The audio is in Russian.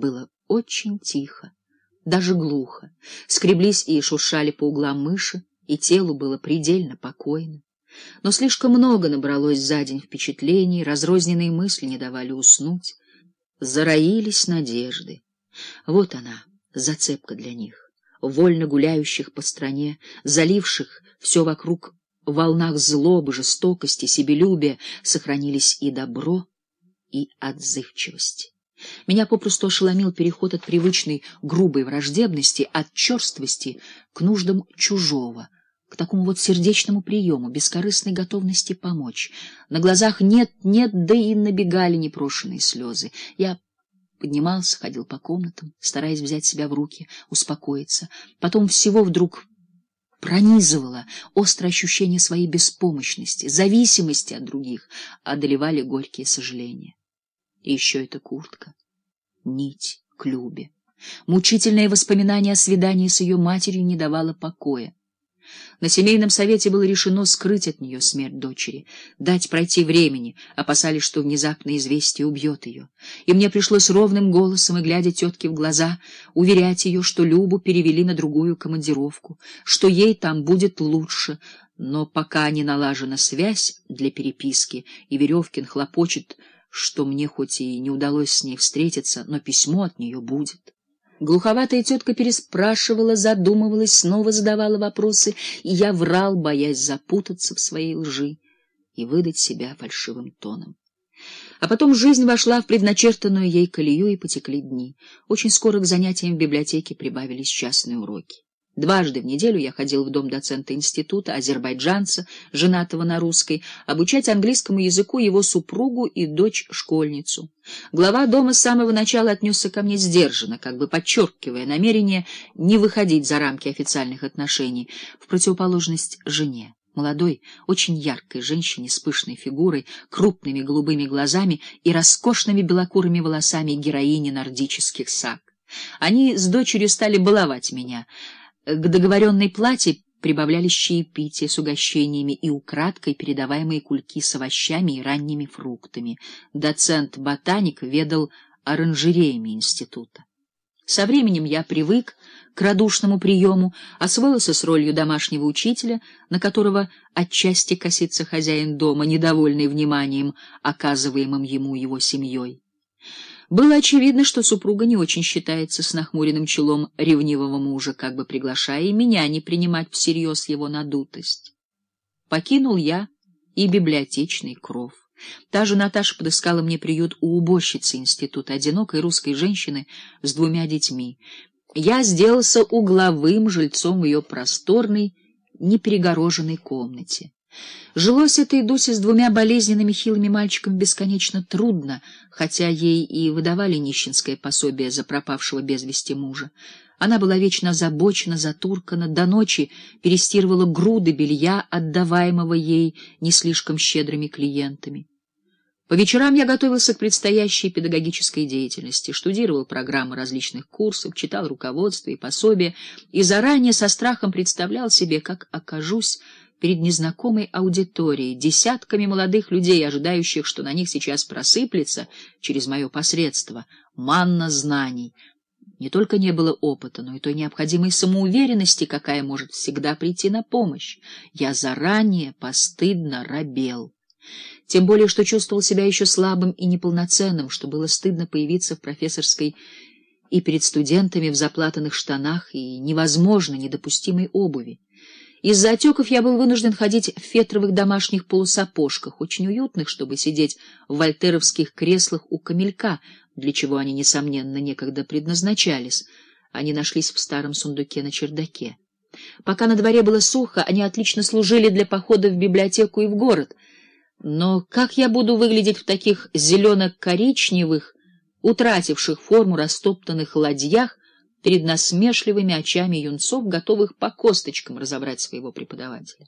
Было очень тихо, даже глухо. Скреблись и шуршали по углам мыши, и телу было предельно покойно. Но слишком много набралось за день впечатлений, разрозненные мысли не давали уснуть. Зароились надежды. Вот она, зацепка для них, вольно гуляющих по стране, заливших все вокруг в волнах злобы, жестокости, себелюбия, сохранились и добро, и отзывчивость. Меня попросту ошеломил переход от привычной грубой враждебности, от черствости к нуждам чужого, к такому вот сердечному приему, бескорыстной готовности помочь. На глазах нет-нет, да и набегали непрошенные слезы. Я поднимался, ходил по комнатам, стараясь взять себя в руки, успокоиться. Потом всего вдруг пронизывало острое ощущение своей беспомощности, зависимости от других, одолевали горькие сожаления. И еще эта куртка, нить к Любе. Мучительное воспоминание о свидании с ее матерью не давало покоя. На семейном совете было решено скрыть от нее смерть дочери, дать пройти времени, опасались, что внезапное известие убьет ее. И мне пришлось ровным голосом и, глядя тетке в глаза, уверять ее, что Любу перевели на другую командировку, что ей там будет лучше, но пока не налажена связь для переписки, и Веревкин хлопочет, что мне хоть и не удалось с ней встретиться, но письмо от нее будет. Глуховатая тетка переспрашивала, задумывалась, снова задавала вопросы, и я врал, боясь запутаться в своей лжи и выдать себя фальшивым тоном. А потом жизнь вошла в предначертанную ей колею, и потекли дни. Очень скоро к занятиям в библиотеке прибавились частные уроки. Дважды в неделю я ходил в дом доцента института, азербайджанца, женатого на русской, обучать английскому языку его супругу и дочь-школьницу. Глава дома с самого начала отнесся ко мне сдержанно, как бы подчеркивая намерение не выходить за рамки официальных отношений, в противоположность жене. Молодой, очень яркой женщине с пышной фигурой, крупными голубыми глазами и роскошными белокурыми волосами героини нордических саг. Они с дочерью стали баловать меня — к договоренной плате прибавлялись чаепития с угощениями и украдкой передаваемые кульки с овощами и ранними фруктами. Доцент-ботаник ведал оранжереями института. Со временем я привык к радушному приему, освоился с ролью домашнего учителя, на которого отчасти косится хозяин дома, недовольный вниманием, оказываемым ему его семьей. Было очевидно, что супруга не очень считается с нахмуренным челом ревнивого мужа, как бы приглашая и меня не принимать всерьез его надутость. Покинул я и библиотечный кров. Та же Наташа подыскала мне приют у уборщицы института, одинокой русской женщины с двумя детьми. Я сделался угловым жильцом в ее просторной, неперегороженной комнате. Жилось этой Дусе с двумя болезненными хилыми мальчиками бесконечно трудно, хотя ей и выдавали нищенское пособие за пропавшего без вести мужа. Она была вечно озабочена, затуркана, до ночи перестирывала груды белья, отдаваемого ей не слишком щедрыми клиентами. По вечерам я готовился к предстоящей педагогической деятельности, штудировал программы различных курсов, читал руководства и пособия и заранее со страхом представлял себе, как окажусь перед незнакомой аудиторией, десятками молодых людей, ожидающих, что на них сейчас просыплется через мое посредство манна знаний. Не только не было опыта, но и той необходимой самоуверенности, какая может всегда прийти на помощь. Я заранее постыдно робел. Тем более, что чувствовал себя еще слабым и неполноценным, что было стыдно появиться в профессорской и перед студентами в заплатанных штанах и невозможно недопустимой обуви. Из-за отеков я был вынужден ходить в фетровых домашних полусапожках, очень уютных, чтобы сидеть в вольтеровских креслах у камелька, для чего они, несомненно, некогда предназначались. Они нашлись в старом сундуке на чердаке. Пока на дворе было сухо, они отлично служили для похода в библиотеку и в город. Но как я буду выглядеть в таких зелено-коричневых, утративших форму растоптанных ладьях, перед насмешливыми очами юнцов, готовых по косточкам разобрать своего преподавателя.